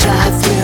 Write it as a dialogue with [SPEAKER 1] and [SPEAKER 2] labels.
[SPEAKER 1] Five